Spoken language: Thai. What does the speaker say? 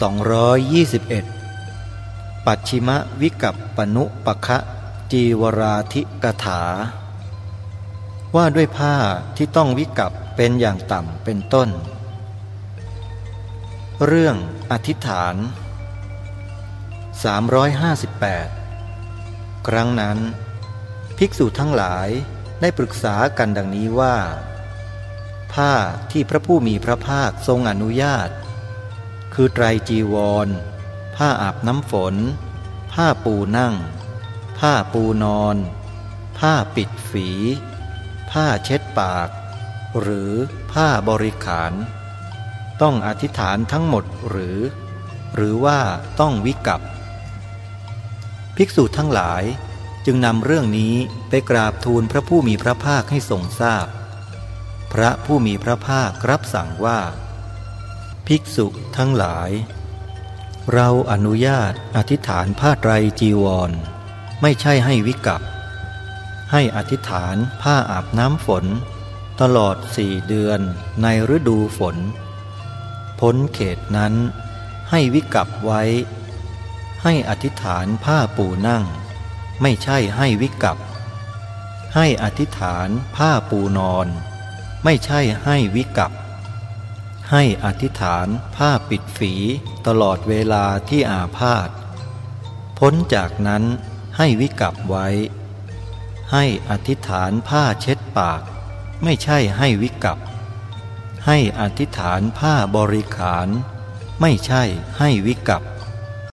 221 ปัจฉิมวิกับปนุปะคะจีวราธิกถา ว่าด้วยผ้าที่ต้องวิกับเป็นอย่างต่ำเป็นต้น เรื่องอธิษฐาน 358 ครั้งนั้น ภิกษุทั้งหลายได้ปรึกษากันดังนี้ว่า ผ้าที่พระผู้มีพระภาคทรงอนุญาต คือไตรจีวร ผ้าอาบน้ำฝน ผ้าปูนั่ง ผ้าปูนอน ผ้าปิดฝี ผ้าเช็ดปาก หรือผ้าบริขาร ต้องอธิษฐานทั้งหมดหรือ หรือว่าต้องวิกับภิกษุทั้งหลายจึงนำเรื่องนี้ไปกราบทูลพระผู้มีพระภาคให้ทรงทราบพพระผู้มีพระภาครับสั่งว่า ภิกษุทั้งหลาย เราอนุญาตอธิษฐานผ้าไตรจีวร ไม่ใช่ให้วิกับให้อธิษฐานผ้าอาบน้ำฝน ตลอดสี่เดือนในฤดูฝน พ้นเขตนั้น ให้วิกับไว้ ให้อธิษฐานผ้าปูนั่ง ไม่ใช่ให้วิกับให้อธิษฐานผ้าปูนอน ไม่ใช่ให้วิกับ ให้อธิษฐานผ้าปิดฝีตลอดเวลาที่อาพาธพ้นจากนั้นให้วิกับไว้ ให้อธิษฐานผ้าเช็ดปาก ไม่ใช่ให้วิกับ ให้อธิษฐานผ้าบริขาร ไม่ใช่ให้วิกับ